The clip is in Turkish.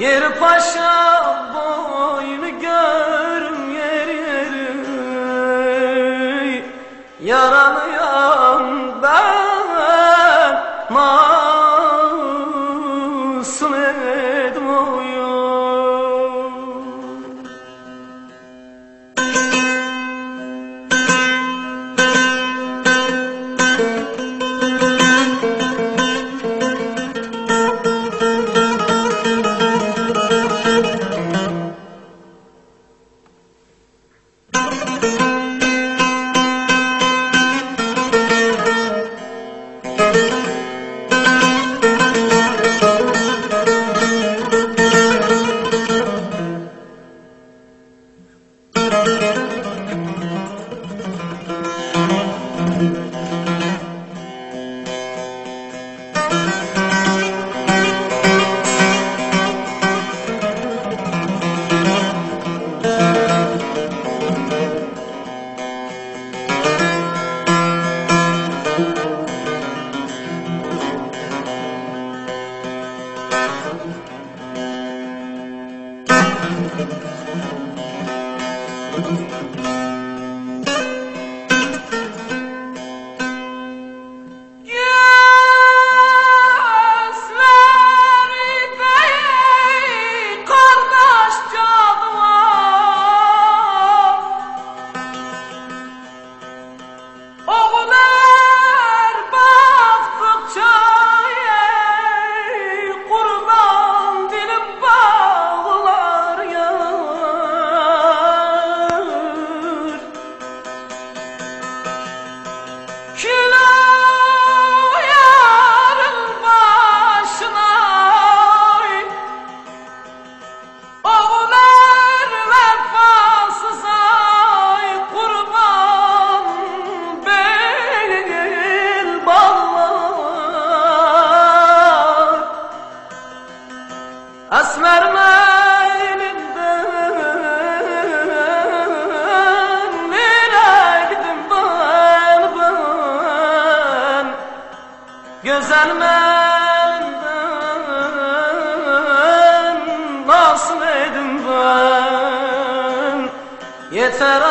Yer paşa boynu görüm yeri. Yaranıyor Thank you. güzel benden nasıl edin ben? Yeter